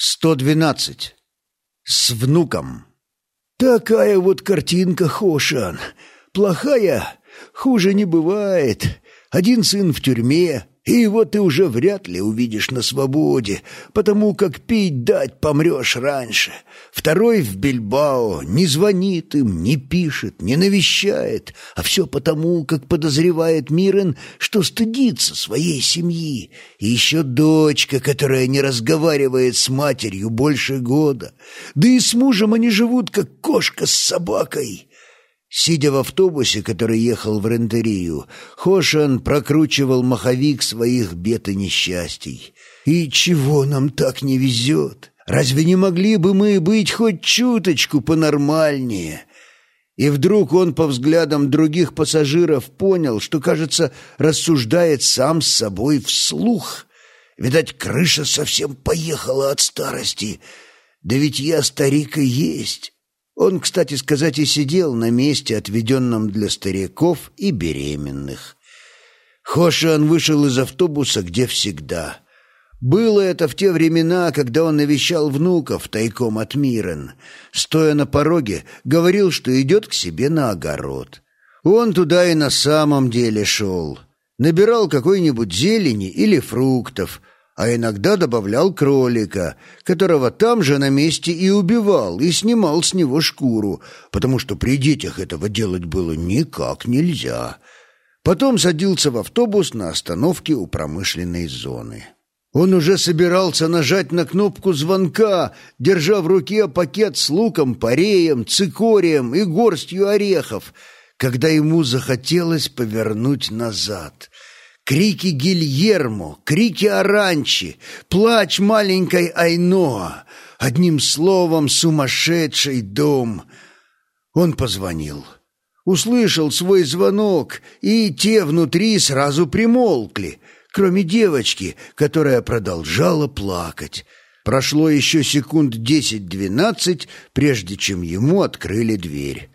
112. С внуком. Такая вот картинка, Хошан. Плохая, хуже не бывает. Один сын в тюрьме, и его ты уже вряд ли увидишь на свободе, потому как пить дать помрешь раньше. Второй в Бильбао не звонит им, не пишет, не навещает, а все потому, как подозревает Мирен, что стыдится своей семьи. И еще дочка, которая не разговаривает с матерью больше года. Да и с мужем они живут, как кошка с собакой. Сидя в автобусе, который ехал в Рентерию, Хошан прокручивал маховик своих бед и несчастий. «И чего нам так не везет? Разве не могли бы мы быть хоть чуточку понормальнее?» И вдруг он по взглядам других пассажиров понял, что, кажется, рассуждает сам с собой вслух. Видать, крыша совсем поехала от старости. Да ведь я старик и есть. Он, кстати сказать, и сидел на месте, отведенном для стариков и беременных. Хошиан вышел из автобуса, где всегда. Было это в те времена, когда он навещал внуков тайком от Мирен. Стоя на пороге, говорил, что идет к себе на огород. Он туда и на самом деле шел. Набирал какой-нибудь зелени или фруктов, а иногда добавлял кролика, которого там же на месте и убивал, и снимал с него шкуру, потому что при детях этого делать было никак нельзя. Потом садился в автобус на остановке у промышленной зоны. Он уже собирался нажать на кнопку звонка, держа в руке пакет с луком, пареем, цикорием и горстью орехов, когда ему захотелось повернуть назад — Крики Гильермо, крики Аранчи, плач маленькой Айноа. Одним словом, сумасшедший дом. Он позвонил. Услышал свой звонок, и те внутри сразу примолкли, кроме девочки, которая продолжала плакать. Прошло еще секунд десять-двенадцать, прежде чем ему открыли дверь.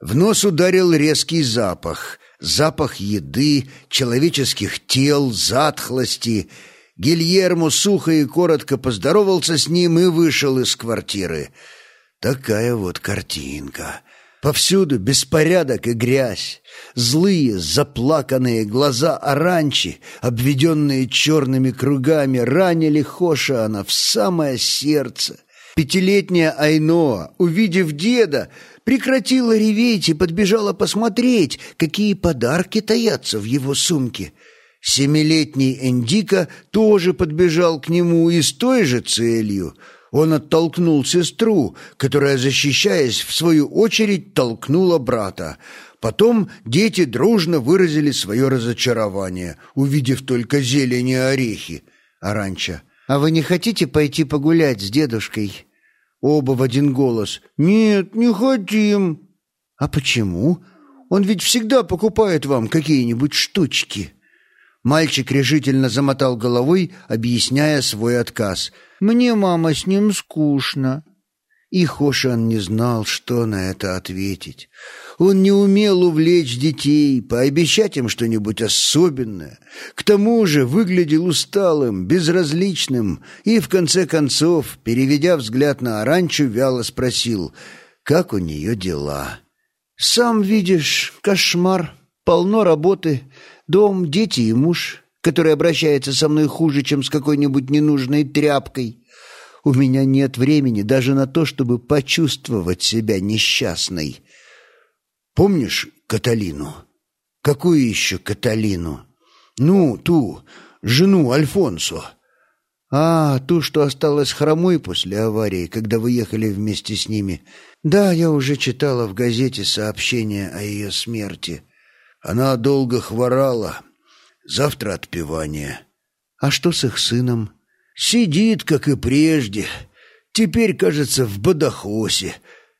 В нос ударил резкий запах запах еды, человеческих тел, затхлости. Гильермо сухо и коротко поздоровался с ним и вышел из квартиры. Такая вот картинка. Повсюду беспорядок и грязь. Злые, заплаканные глаза оранчи, обведенные черными кругами, ранили Хошиана в самое сердце. Пятилетняя Айноа, увидев деда, прекратила реветь и подбежала посмотреть, какие подарки таятся в его сумке. Семилетний Эндика тоже подбежал к нему и с той же целью. Он оттолкнул сестру, которая, защищаясь, в свою очередь толкнула брата. Потом дети дружно выразили свое разочарование, увидев только зелень и орехи. Аранча. «А вы не хотите пойти погулять с дедушкой?» Оба в один голос. «Нет, не хотим». «А почему? Он ведь всегда покупает вам какие-нибудь штучки». Мальчик решительно замотал головой, объясняя свой отказ. «Мне, мама, с ним скучно». И Хошан не знал, что на это ответить. Он не умел увлечь детей, пообещать им что-нибудь особенное. К тому же выглядел усталым, безразличным и, в конце концов, переведя взгляд на Аранчу, вяло спросил, как у нее дела. «Сам видишь, кошмар, полно работы, дом, дети и муж, который обращается со мной хуже, чем с какой-нибудь ненужной тряпкой». У меня нет времени даже на то, чтобы почувствовать себя несчастной. Помнишь Каталину? Какую еще Каталину? Ну, ту, жену Альфонсо. А, ту, что осталась хромой после аварии, когда вы ехали вместе с ними. Да, я уже читала в газете сообщение о ее смерти. Она долго хворала. Завтра отпевание. А что с их сыном? Сидит, как и прежде. Теперь, кажется, в бодохосе.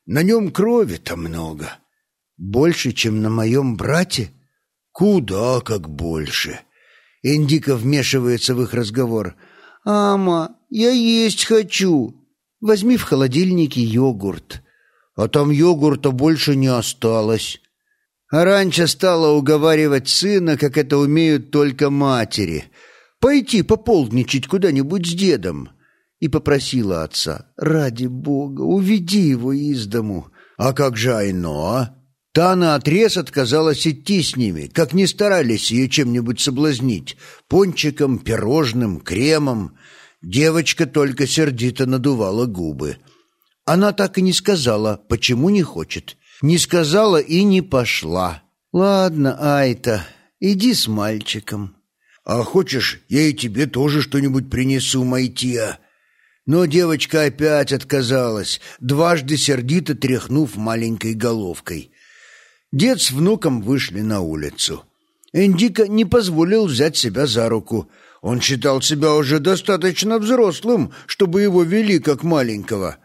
На нем крови-то много. Больше, чем на моем брате? Куда как больше. Индика вмешивается в их разговор. «Ама, я есть хочу. Возьми в холодильнике йогурт». А там йогурта больше не осталось. Аранча стала уговаривать сына, как это умеют только матери — пойти пополдничать куда-нибудь с дедом. и попросила отца, «Ради Бога, уведи его из дому». «А как же Айно?» Та наотрез отказалась идти с ними, как ни старались ее чем-нибудь соблазнить, пончиком, пирожным, кремом. Девочка только сердито надувала губы. Она так и не сказала, почему не хочет. Не сказала и не пошла. «Ладно, Айта, иди с мальчиком». «А хочешь, я и тебе тоже что-нибудь принесу, Майтия?» Но девочка опять отказалась, дважды сердито тряхнув маленькой головкой. Дед с внуком вышли на улицу. Эндика не позволил взять себя за руку. Он считал себя уже достаточно взрослым, чтобы его вели как маленького.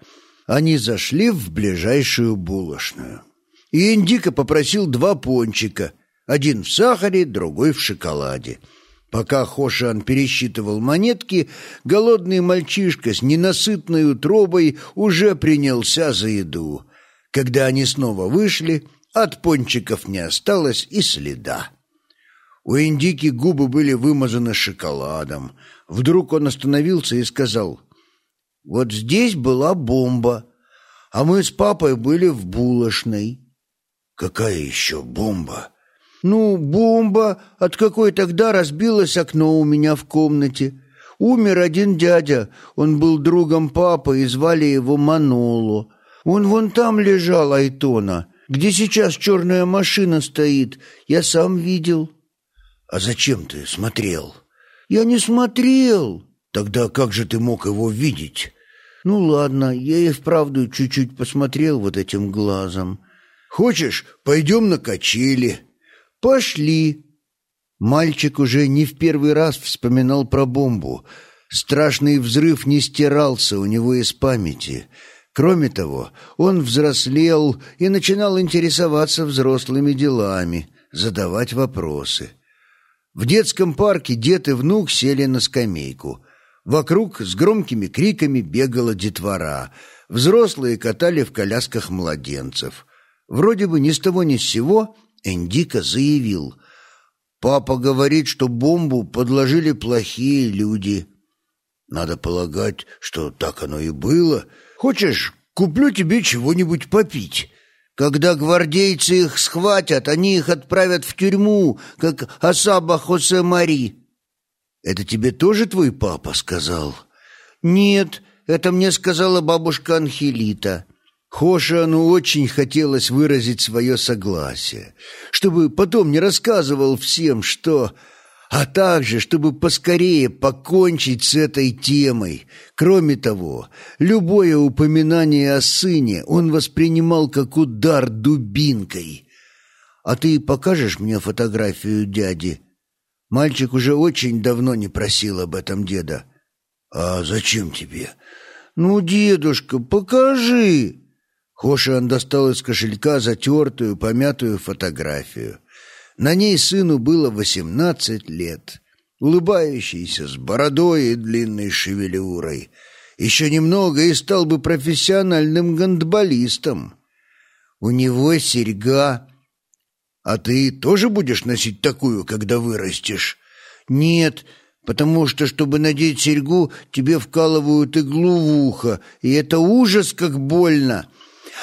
Они зашли в ближайшую булочную. И Эндика попросил два пончика, один в сахаре, другой в шоколаде. Пока Хошан пересчитывал монетки, голодный мальчишка с ненасытной утробой уже принялся за еду. Когда они снова вышли, от пончиков не осталось и следа. У Индики губы были вымазаны шоколадом. Вдруг он остановился и сказал, «Вот здесь была бомба, а мы с папой были в булочной». «Какая еще бомба?» «Ну, бомба, от какой тогда разбилось окно у меня в комнате. Умер один дядя, он был другом папы и звали его Маноло. Он вон там лежал, Айтона, где сейчас черная машина стоит, я сам видел». «А зачем ты смотрел?» «Я не смотрел». «Тогда как же ты мог его видеть?» «Ну ладно, я и вправду чуть-чуть посмотрел вот этим глазом». «Хочешь, пойдем на качели?» «Пошли». Мальчик уже не в первый раз вспоминал про бомбу. Страшный взрыв не стирался у него из памяти. Кроме того, он взрослел и начинал интересоваться взрослыми делами, задавать вопросы. В детском парке дед и внук сели на скамейку. Вокруг с громкими криками бегала детвора. Взрослые катали в колясках младенцев. Вроде бы ни с того ни с сего Эндика заявил. «Папа говорит, что бомбу подложили плохие люди». «Надо полагать, что так оно и было», Хочешь, куплю тебе чего-нибудь попить? Когда гвардейцы их схватят, они их отправят в тюрьму, как Асаба Хосе Мари». «Это тебе тоже твой папа сказал?» «Нет, это мне сказала бабушка Анхелита». Хошану очень хотелось выразить свое согласие, чтобы потом не рассказывал всем, что а также, чтобы поскорее покончить с этой темой. Кроме того, любое упоминание о сыне он воспринимал как удар дубинкой. «А ты покажешь мне фотографию дяди?» Мальчик уже очень давно не просил об этом деда. «А зачем тебе?» «Ну, дедушка, покажи!» Хошиан достал из кошелька затертую, помятую фотографию. На ней сыну было восемнадцать лет, улыбающийся, с бородой и длинной шевелюрой. Еще немного и стал бы профессиональным гандболистом. У него серьга. А ты тоже будешь носить такую, когда вырастешь? Нет, потому что, чтобы надеть серьгу, тебе вкалывают иглу в ухо, и это ужас, как больно.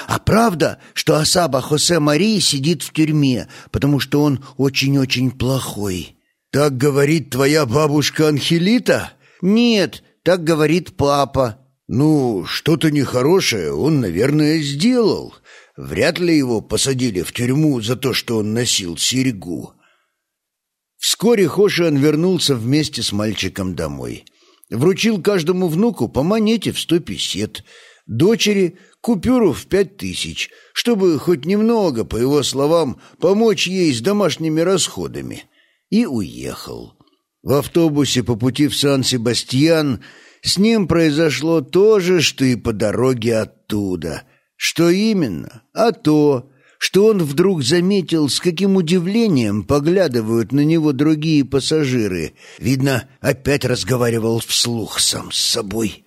А правда, что Асаба Хосе Марии сидит в тюрьме, потому что он очень-очень плохой? Так говорит твоя бабушка Анхелита? Нет, так говорит папа. Ну, что-то нехорошее он, наверное, сделал. Вряд ли его посадили в тюрьму за то, что он носил серьгу. Вскоре Хошиан вернулся вместе с мальчиком домой. Вручил каждому внуку по монете в сто песет, дочери купюру в пять тысяч, чтобы хоть немного, по его словам, помочь ей с домашними расходами, и уехал. В автобусе по пути в Сан-Себастьян с ним произошло то же, что и по дороге оттуда. Что именно? А то, что он вдруг заметил, с каким удивлением поглядывают на него другие пассажиры. Видно, опять разговаривал вслух сам с собой.